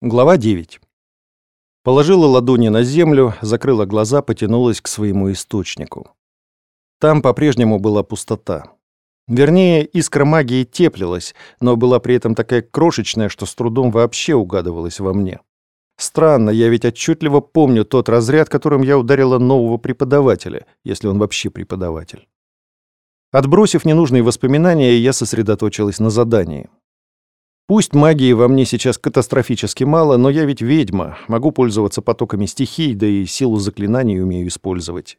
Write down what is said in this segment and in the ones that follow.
Глава 9. Положила ладони на землю, закрыла глаза, потянулась к своему источнику. Там по-прежнему была пустота. Вернее, искра магии теплилась, но была при этом такая крошечная, что с трудом вообще угадывалась во мне. Странно, я ведь отчетливо помню тот разряд, которым я ударила нового преподавателя, если он вообще преподаватель. Отбросив ненужные воспоминания, я сосредоточилась на задании. Пусть магии во мне сейчас катастрофически мало, но я ведь ведьма, могу пользоваться потоками стихий, да и силу заклинаний умею использовать.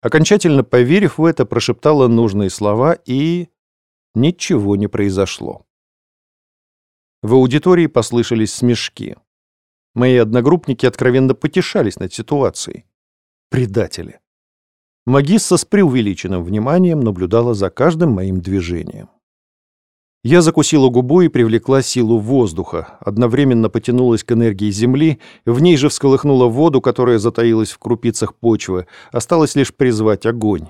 Окончательно поверив в это, прошептала нужные слова, и... Ничего не произошло. В аудитории послышались смешки. Мои одногруппники откровенно потешались над ситуацией. Предатели. Магисса с преувеличенным вниманием наблюдала за каждым моим движением. Я закусила губу и привлекла силу воздуха, одновременно потянулась к энергии земли, в ней же всколыхнула воду, которая затаилась в крупицах почвы, осталось лишь призвать огонь.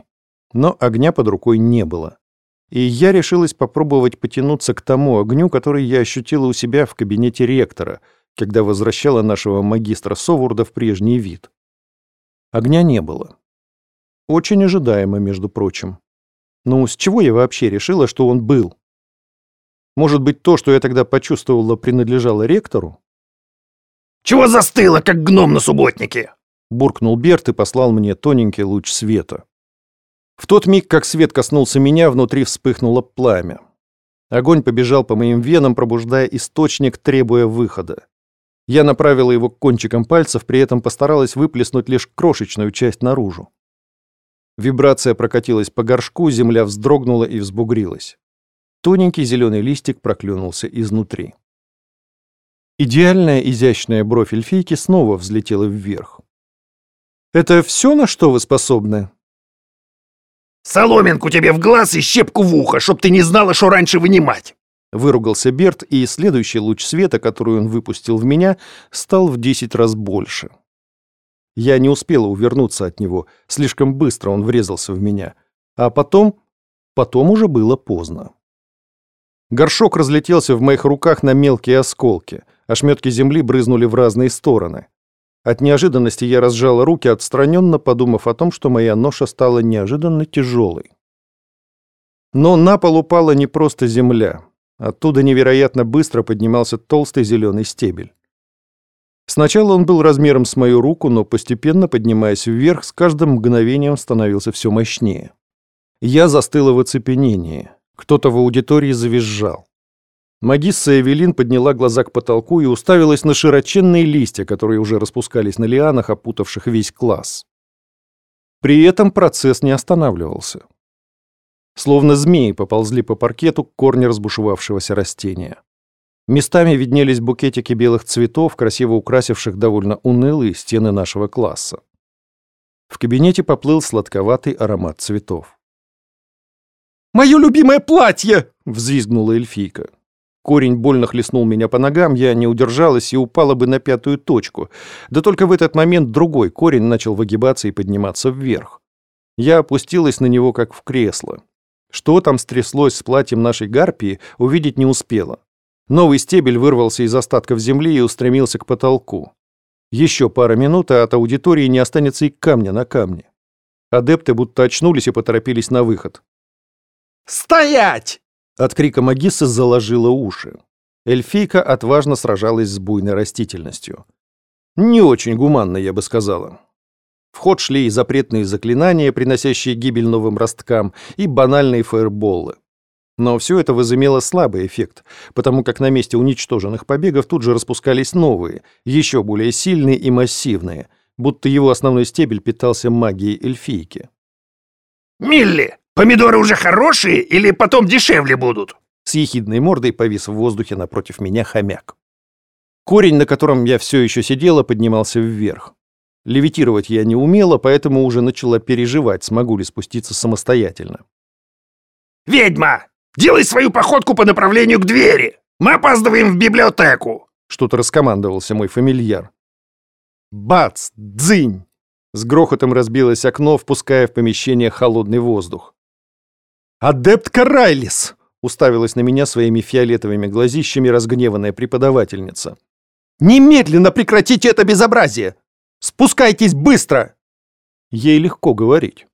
Но огня под рукой не было. И я решилась попробовать потянуться к тому огню, который я ощутила у себя в кабинете ректора, когда возвращала нашего магистра Совурда в прежний вид. Огня не было. Очень ожидаемо, между прочим. Ну, с чего я вообще решила, что он был? Может быть, то, что я тогда почувствовала, принадлежало ректору? «Чего застыло, как гном на субботнике?» Буркнул Берт и послал мне тоненький луч света. В тот миг, как свет коснулся меня, внутри вспыхнуло пламя. Огонь побежал по моим венам, пробуждая источник, требуя выхода. Я направила его кончиком пальцев, при этом постаралась выплеснуть лишь крошечную часть наружу. Вибрация прокатилась по горшку, земля вздрогнула и взбугрилась. Тоненький зеленый листик проклюнулся изнутри. Идеальная изящная бровь эльфийки снова взлетела вверх. «Это все, на что вы способны?» «Соломинку тебе в глаз и щепку в ухо, чтоб ты не знала, что раньше вынимать!» Выругался Берт, и следующий луч света, который он выпустил в меня, стал в десять раз больше. Я не успела увернуться от него, слишком быстро он врезался в меня. А потом... потом уже было поздно. Горшок разлетелся в моих руках на мелкие осколки. Ошметки земли брызнули в разные стороны. От неожиданности я разжала руки, отстраненно подумав о том, что моя ноша стала неожиданно тяжелой. Но на пол упала не просто земля. Оттуда невероятно быстро поднимался толстый зеленый стебель. Сначала он был размером с мою руку, но постепенно, поднимаясь вверх, с каждым мгновением становился все мощнее. Я застыла в оцепенении. Кто-то в аудитории завизжал. Магисса Эвелин подняла глаза к потолку и уставилась на широченные листья, которые уже распускались на лианах, опутавших весь класс. При этом процесс не останавливался. Словно змеи поползли по паркету корни разбушевавшегося растения. Местами виднелись букетики белых цветов, красиво украсивших довольно унылые стены нашего класса. В кабинете поплыл сладковатый аромат цветов. «Мое любимое платье!» — взвизгнула эльфийка. Корень больно хлестнул меня по ногам, я не удержалась и упала бы на пятую точку. Да только в этот момент другой корень начал выгибаться и подниматься вверх. Я опустилась на него, как в кресло. Что там стряслось с платьем нашей гарпии, увидеть не успела. Новый стебель вырвался из остатков земли и устремился к потолку. Еще пара минут, а от аудитории не останется и камня на камне. Адепты будто очнулись и поторопились на выход. «Стоять!» От крика Магиссы заложила уши. Эльфийка отважно сражалась с буйной растительностью. Не очень гуманно, я бы сказала. В ход шли и запретные заклинания, приносящие гибель новым росткам, и банальные фаерболы. Но все это возымело слабый эффект, потому как на месте уничтоженных побегов тут же распускались новые, еще более сильные и массивные, будто его основной стебель питался магией эльфийки. «Милли, Помидоры уже хорошие или потом дешевле будут?» С ехидной мордой повис в воздухе напротив меня хомяк. Корень, на котором я все еще сидела, поднимался вверх. Левитировать я не умела, поэтому уже начала переживать, смогу ли спуститься самостоятельно. «Ведьма! Делай свою походку по направлению к двери! Мы опаздываем в библиотеку!» Что-то раскомандовался мой фамильяр. Бац! Дзынь! С грохотом разбилось окно, впуская в помещение холодный воздух. «Адепт Карайлис!» — уставилась на меня своими фиолетовыми глазищами разгневанная преподавательница. Немедленно прекратите это безобразие! Спускайтесь быстро!» Ей легко говорить.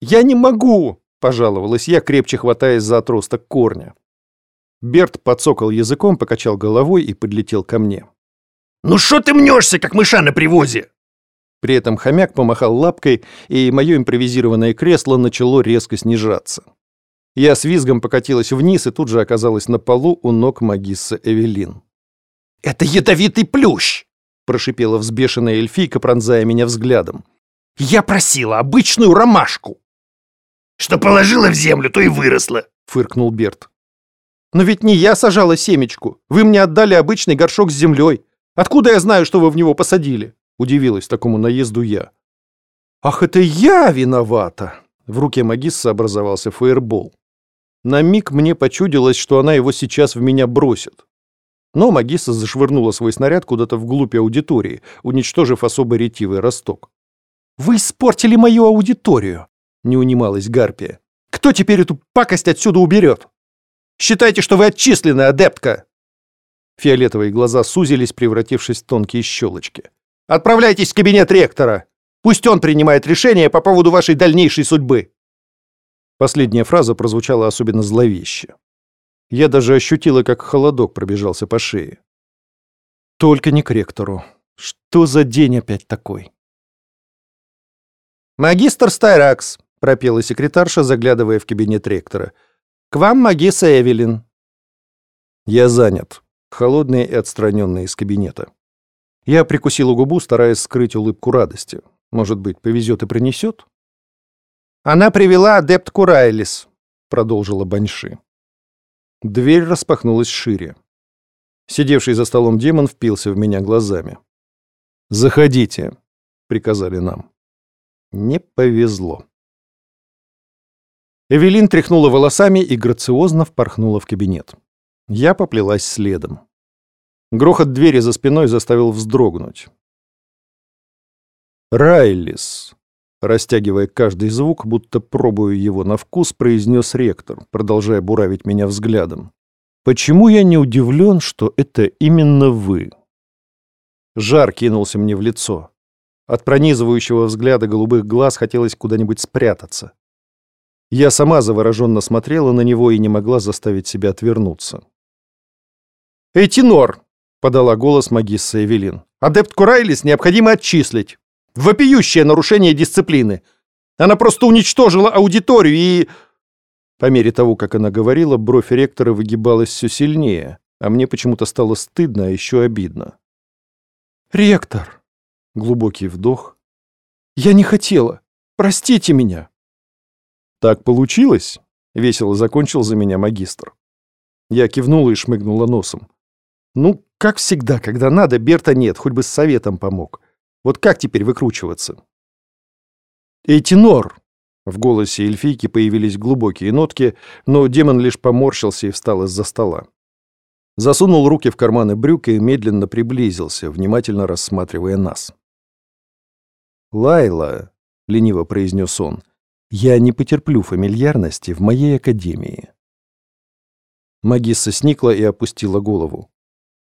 «Я не могу!» — пожаловалась я, крепче хватаясь за отросток корня. Берт подсокал языком, покачал головой и подлетел ко мне. «Ну что ты мнешься, как мыша на привозе?» При этом хомяк помахал лапкой, и мое импровизированное кресло начало резко снижаться. Я с визгом покатилась вниз и тут же оказалась на полу у ног магисса Эвелин. «Это ядовитый плющ!» — прошипела взбешенная эльфийка, пронзая меня взглядом. «Я просила обычную ромашку!» «Что положила в землю, то и выросла!» — фыркнул Берт. «Но ведь не я сажала семечку. Вы мне отдали обычный горшок с землей. Откуда я знаю, что вы в него посадили?» Удивилась такому наезду я. «Ах, это я виновата!» В руке магисса образовался фаербол. На миг мне почудилось, что она его сейчас в меня бросит. Но магисса зашвырнула свой снаряд куда-то вглубь аудитории, уничтожив особо ретивый росток. «Вы испортили мою аудиторию!» — не унималась Гарпия. «Кто теперь эту пакость отсюда уберет? Считайте, что вы отчислены, адептка!» Фиолетовые глаза сузились, превратившись в тонкие щелочки. «Отправляйтесь в кабинет ректора! Пусть он принимает решение по поводу вашей дальнейшей судьбы!» Последняя фраза прозвучала особенно зловеще. Я даже ощутила, как холодок пробежался по шее. Только не к ректору. Что за день опять такой? «Магистр Стайракс», — пропела секретарша, заглядывая в кабинет ректора. «К вам магисса Эвелин». «Я занят», холодный и отстраненный из кабинета. Я прикусила губу, стараясь скрыть улыбку радости. Может быть, повезет и принесет? «Она привела адепт Курайлис», — продолжила Баньши. Дверь распахнулась шире. Сидевший за столом демон впился в меня глазами. «Заходите», — приказали нам. Не повезло. Эвелин тряхнула волосами и грациозно впорхнула в кабинет. Я поплелась следом. Грохот двери за спиной заставил вздрогнуть. «Райлис», растягивая каждый звук, будто пробуя его на вкус, произнес ректор, продолжая буравить меня взглядом. «Почему я не удивлен, что это именно вы?» Жар кинулся мне в лицо. От пронизывающего взгляда голубых глаз хотелось куда-нибудь спрятаться. Я сама завороженно смотрела на него и не могла заставить себя отвернуться. «Этинор!» — подала голос магисса Эвелин. «Адепт Курайлис необходимо отчислить. Вопиющее нарушение дисциплины. Она просто уничтожила аудиторию и...» По мере того, как она говорила, бровь ректора выгибалась все сильнее, а мне почему-то стало стыдно, а еще обидно. «Ректор!» — глубокий вдох. «Я не хотела. Простите меня!» «Так получилось?» — весело закончил за меня магистр. Я кивнула и шмыгнула носом. Ну, как всегда, когда надо, Берта нет, хоть бы с советом помог. Вот как теперь выкручиваться? «Эйтинор!» В голосе эльфийки появились глубокие нотки, но демон лишь поморщился и встал из-за стола. Засунул руки в карманы брюк и медленно приблизился, внимательно рассматривая нас. «Лайла», — лениво произнес он, — «я не потерплю фамильярности в моей академии». Магисса сникла и опустила голову.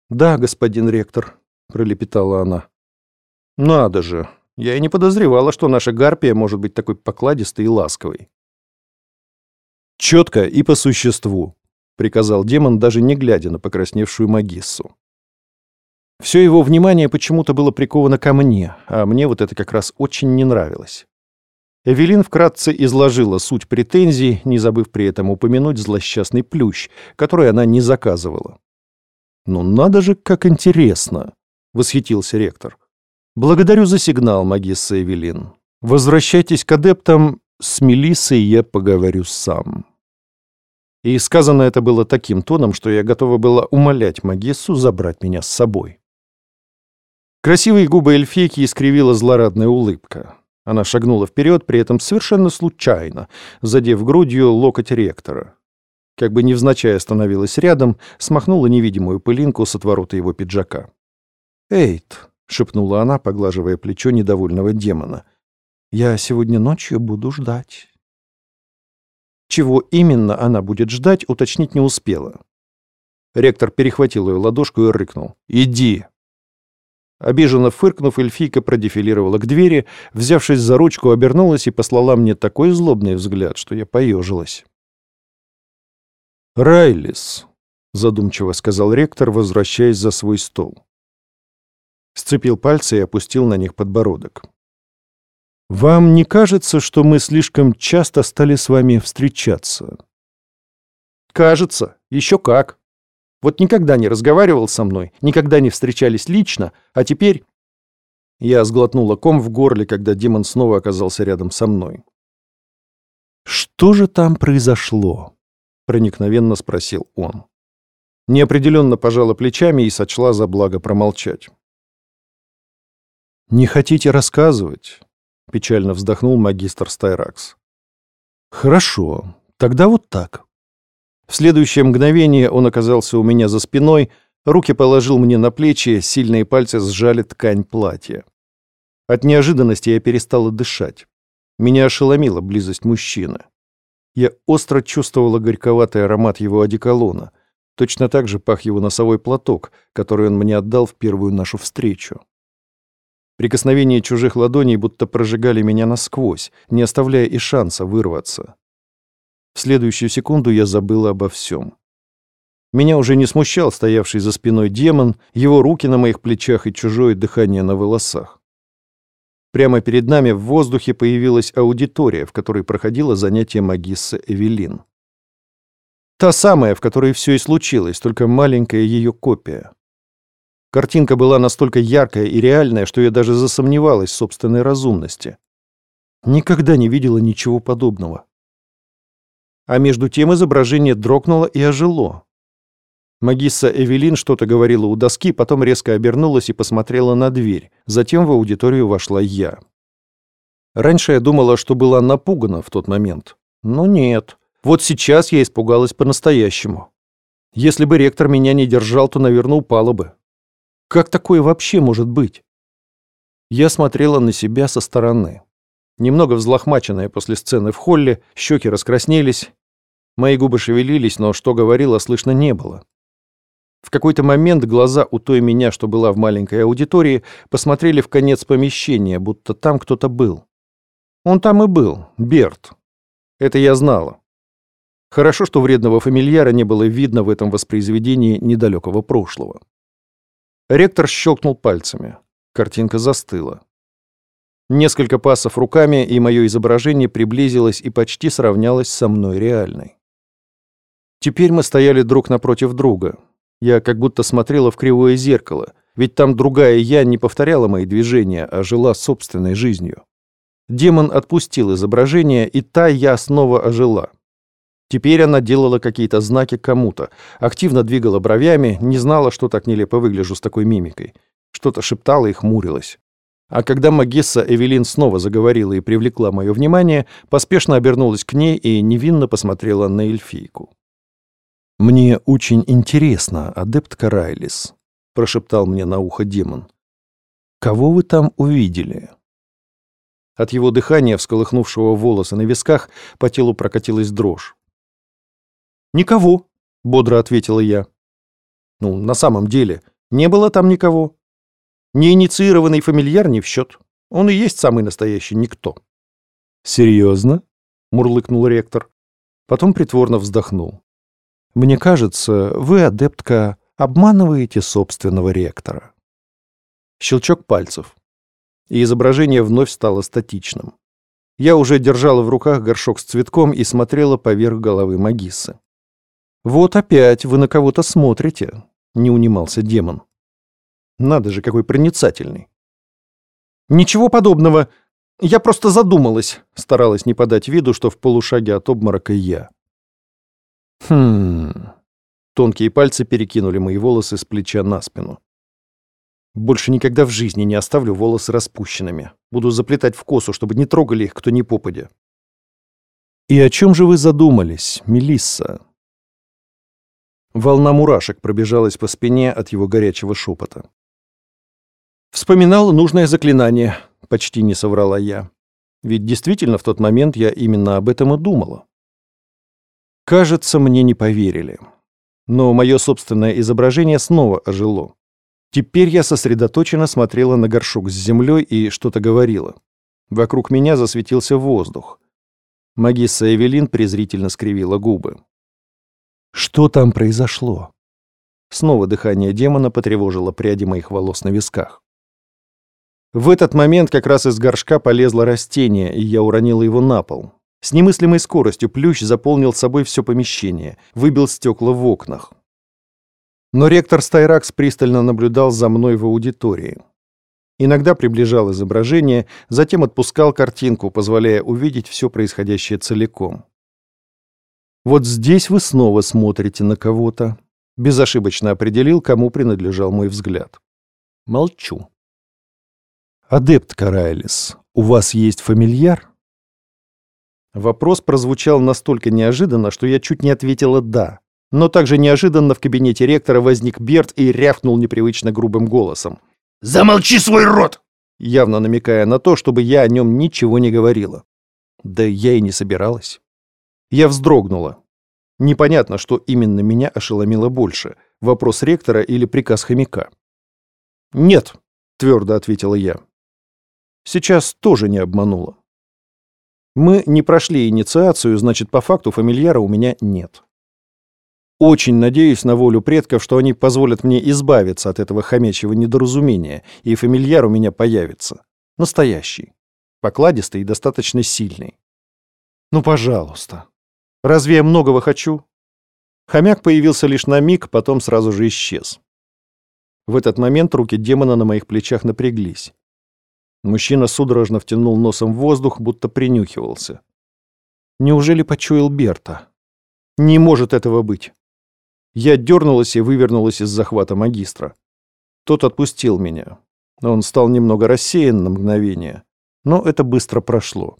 «Да, господин ректор», — пролепетала она. «Надо же, я и не подозревала, что наша гарпия может быть такой покладистой и ласковой». «Четко и по существу», — приказал демон, даже не глядя на покрасневшую магиссу. Все его внимание почему-то было приковано ко мне, а мне вот это как раз очень не нравилось. Эвелин вкратце изложила суть претензий, не забыв при этом упомянуть злосчастный плющ, который она не заказывала. «Ну надо же, как интересно!» — восхитился ректор. «Благодарю за сигнал, магисса Эвелин. Возвращайтесь к адептам, с Мелиссой я поговорю сам». И сказано это было таким тоном, что я готова была умолять магиссу забрать меня с собой. Красивые губы эльфейки искривила злорадная улыбка. Она шагнула вперед, при этом совершенно случайно, задев грудью локоть ректора как бы невзначай остановилась рядом, смахнула невидимую пылинку с отворота его пиджака. «Эйт», — шепнула она, поглаживая плечо недовольного демона, — «я сегодня ночью буду ждать». Чего именно она будет ждать, уточнить не успела. Ректор перехватил ее ладошку и рыкнул. «Иди!» Обиженно фыркнув, эльфийка продефилировала к двери, взявшись за ручку, обернулась и послала мне такой злобный взгляд, что я поежилась. «Райлис», — задумчиво сказал ректор, возвращаясь за свой стол. Сцепил пальцы и опустил на них подбородок. «Вам не кажется, что мы слишком часто стали с вами встречаться?» «Кажется. Еще как. Вот никогда не разговаривал со мной, никогда не встречались лично, а теперь...» Я сглотнула ком в горле, когда демон снова оказался рядом со мной. «Что же там произошло?» — проникновенно спросил он. Неопределенно пожала плечами и сочла за благо промолчать. «Не хотите рассказывать?» — печально вздохнул магистр Стайракс. «Хорошо, тогда вот так. В следующее мгновение он оказался у меня за спиной, руки положил мне на плечи, сильные пальцы сжали ткань платья. От неожиданности я перестала дышать. Меня ошеломила близость мужчины. Я остро чувствовала горьковатый аромат его одеколона. Точно так же пах его носовой платок, который он мне отдал в первую нашу встречу. Прикосновения чужих ладоней будто прожигали меня насквозь, не оставляя и шанса вырваться. В следующую секунду я забыла обо всем. Меня уже не смущал стоявший за спиной демон, его руки на моих плечах и чужое дыхание на волосах. Прямо перед нами в воздухе появилась аудитория, в которой проходило занятие магисса Эвелин. Та самая, в которой все и случилось, только маленькая ее копия. Картинка была настолько яркая и реальная, что я даже засомневалась в собственной разумности. Никогда не видела ничего подобного. А между тем изображение дрогнуло и ожило. Магисса Эвелин что-то говорила у доски, потом резко обернулась и посмотрела на дверь. Затем в аудиторию вошла я. Раньше я думала, что была напугана в тот момент. Но нет. Вот сейчас я испугалась по-настоящему. Если бы ректор меня не держал, то, наверное, упала бы. Как такое вообще может быть? Я смотрела на себя со стороны. Немного взлохмаченная после сцены в холле, щеки раскраснелись. Мои губы шевелились, но что говорила, слышно не было. В какой-то момент глаза у той меня, что была в маленькой аудитории, посмотрели в конец помещения, будто там кто-то был. Он там и был, Берт. Это я знала. Хорошо, что вредного фамильяра не было видно в этом воспроизведении недалекого прошлого. Ректор щелкнул пальцами. Картинка застыла. Несколько пасов руками, и мое изображение приблизилось и почти сравнялось со мной реальной. Теперь мы стояли друг напротив друга. Я как будто смотрела в кривое зеркало, ведь там другая я не повторяла мои движения, а жила собственной жизнью. Демон отпустил изображение, и та я снова ожила. Теперь она делала какие-то знаки кому-то, активно двигала бровями, не знала, что так нелепо выгляжу с такой мимикой. Что-то шептала и хмурилась. А когда Магесса Эвелин снова заговорила и привлекла мое внимание, поспешно обернулась к ней и невинно посмотрела на эльфийку. «Мне очень интересно, адепт Карайлис», — прошептал мне на ухо демон. «Кого вы там увидели?» От его дыхания, всколыхнувшего волосы на висках, по телу прокатилась дрожь. «Никого», — бодро ответила я. «Ну, на самом деле, не было там никого. Неинициированный фамильяр не в счет. Он и есть самый настоящий никто. «Серьезно?» — мурлыкнул ректор. Потом притворно вздохнул. «Мне кажется, вы, адептка, обманываете собственного ректора». Щелчок пальцев. И изображение вновь стало статичным. Я уже держала в руках горшок с цветком и смотрела поверх головы Магиссы. «Вот опять вы на кого-то смотрите», — не унимался демон. Надо же, какой проницательный. «Ничего подобного. Я просто задумалась», — старалась не подать виду, что в полушаге от обморока я. «Хм...» Тонкие пальцы перекинули мои волосы с плеча на спину. Больше никогда в жизни не оставлю волосы распущенными. Буду заплетать в косу, чтобы не трогали их кто ни попадя. «И о чем же вы задумались, Мелисса?» Волна мурашек пробежалась по спине от его горячего шепота. Вспоминала нужное заклинание, почти не соврала я. Ведь действительно в тот момент я именно об этом и думала. Кажется, мне не поверили. Но мое собственное изображение снова ожило. Теперь я сосредоточенно смотрела на горшок с землей и что-то говорила. Вокруг меня засветился воздух. Магисса Эвелин презрительно скривила губы. Что там произошло? Снова дыхание демона потревожило пряди моих волос на висках. В этот момент как раз из горшка полезло растение, и я уронила его на пол. С немыслимой скоростью плющ заполнил собой все помещение, выбил стекла в окнах. Но ректор Стайракс пристально наблюдал за мной в аудитории. Иногда приближал изображение, затем отпускал картинку, позволяя увидеть все происходящее целиком. Вот здесь вы снова смотрите на кого-то. Безошибочно определил, кому принадлежал мой взгляд. Молчу. Адепт Карайлис, у вас есть фамильяр? Вопрос прозвучал настолько неожиданно, что я чуть не ответила «да». Но также неожиданно в кабинете ректора возник Берт и рявкнул непривычно грубым голосом. «Замолчи свой рот!» Явно намекая на то, чтобы я о нем ничего не говорила. Да я и не собиралась. Я вздрогнула. Непонятно, что именно меня ошеломило больше. Вопрос ректора или приказ хомяка. «Нет», — твердо ответила я. Сейчас тоже не обманула. Мы не прошли инициацию, значит, по факту фамильяра у меня нет. Очень надеюсь на волю предков, что они позволят мне избавиться от этого хомячьего недоразумения, и фамильяр у меня появится. Настоящий. Покладистый и достаточно сильный. Ну, пожалуйста. Разве я многого хочу? Хомяк появился лишь на миг, потом сразу же исчез. В этот момент руки демона на моих плечах напряглись. Мужчина судорожно втянул носом в воздух, будто принюхивался. Неужели почуял Берта? Не может этого быть. Я дернулась и вывернулась из захвата магистра. Тот отпустил меня. Он стал немного рассеян на мгновение, но это быстро прошло.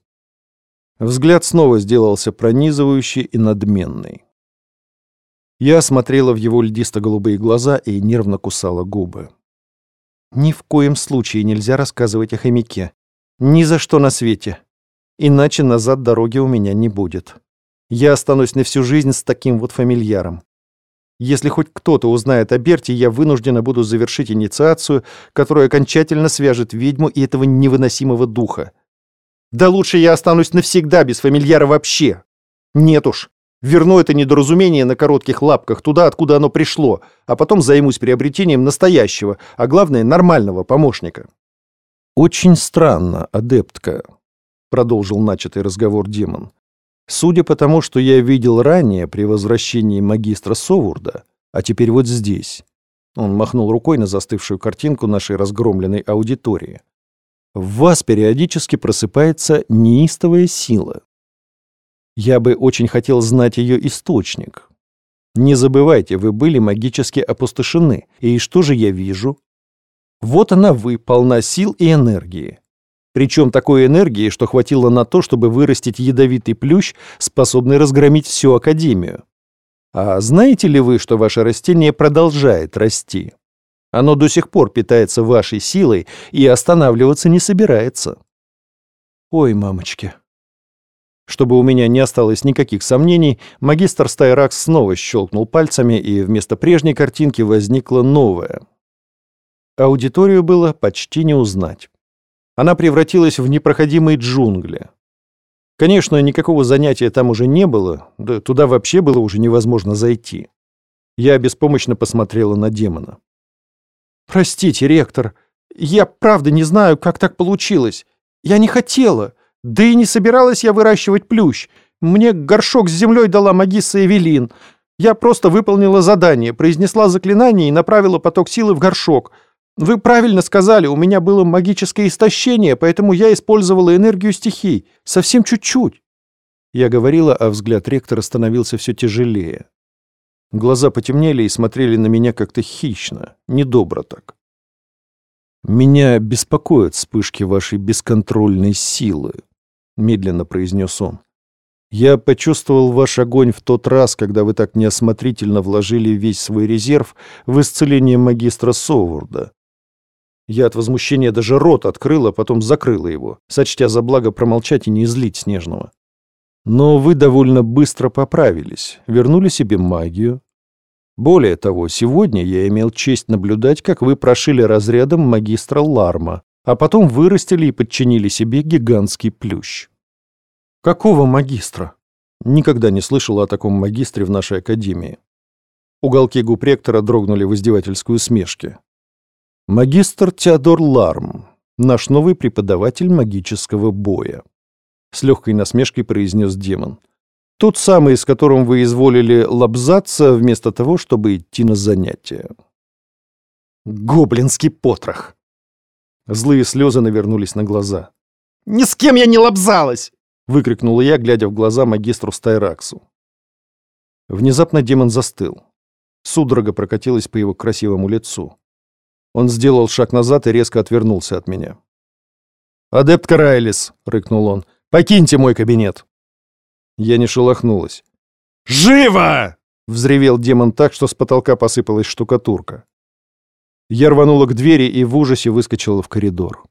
Взгляд снова сделался пронизывающий и надменный. Я смотрела в его льдисто-голубые глаза и нервно кусала губы. Ни в коем случае нельзя рассказывать о хомяке. Ни за что на свете. Иначе назад дороги у меня не будет. Я останусь на всю жизнь с таким вот фамильяром. Если хоть кто-то узнает о Берте, я вынуждена буду завершить инициацию, которая окончательно свяжет ведьму и этого невыносимого духа. Да лучше я останусь навсегда без фамильяра вообще. Нет уж, Верну это недоразумение на коротких лапках туда, откуда оно пришло, а потом займусь приобретением настоящего, а главное, нормального помощника. «Очень странно, адептка», — продолжил начатый разговор демон. «Судя по тому, что я видел ранее при возвращении магистра Совурда, а теперь вот здесь». Он махнул рукой на застывшую картинку нашей разгромленной аудитории. «В вас периодически просыпается неистовая сила, я бы очень хотел знать ее источник. Не забывайте, вы были магически опустошены. И что же я вижу? Вот она вы, полна сил и энергии. Причем такой энергии, что хватило на то, чтобы вырастить ядовитый плющ, способный разгромить всю Академию. А знаете ли вы, что ваше растение продолжает расти? Оно до сих пор питается вашей силой и останавливаться не собирается. Ой, мамочки, чтобы у меня не осталось никаких сомнений, магистр Стайракс снова щелкнул пальцами, и вместо прежней картинки возникла новая. Аудиторию было почти не узнать. Она превратилась в непроходимые джунгли. Конечно, никакого занятия там уже не было, да туда вообще было уже невозможно зайти. Я беспомощно посмотрела на демона. «Простите, ректор, я правда не знаю, как так получилось. Я не хотела. Да и не собиралась я выращивать плющ. Мне горшок с землей дала магисса Эвелин. Я просто выполнила задание, произнесла заклинание и направила поток силы в горшок. Вы правильно сказали, у меня было магическое истощение, поэтому я использовала энергию стихий. Совсем чуть-чуть. Я говорила, а взгляд ректора становился все тяжелее. Глаза потемнели и смотрели на меня как-то хищно, недобро так. «Меня беспокоят вспышки вашей бесконтрольной силы», — медленно произнес он. «Я почувствовал ваш огонь в тот раз, когда вы так неосмотрительно вложили весь свой резерв в исцеление магистра Совурда. Я от возмущения даже рот открыла, потом закрыла его, сочтя за благо промолчать и не злить Снежного. Но вы довольно быстро поправились, вернули себе магию. Более того, сегодня я имел честь наблюдать, как вы прошили разрядом магистра Ларма, а потом вырастили и подчинили себе гигантский плющ. Какого магистра? Никогда не слышала о таком магистре в нашей академии. Уголки губ ректора дрогнули в издевательскую усмешке. Магистр Теодор Ларм, наш новый преподаватель магического боя. С легкой насмешкой произнес демон. Тот самый, с которым вы изволили лобзаться, вместо того, чтобы идти на занятия. Гоблинский потрох. Злые слезы навернулись на глаза. «Ни с кем я не лобзалась!» — выкрикнула я, глядя в глаза магистру Стайраксу. Внезапно демон застыл. Судорога прокатилась по его красивому лицу. Он сделал шаг назад и резко отвернулся от меня. «Адепт Карайлис!» — рыкнул он. «Покиньте мой кабинет!» Я не шелохнулась. «Живо!» — взревел демон так, что с потолка посыпалась штукатурка. Я рванула к двери и в ужасе выскочила в коридор.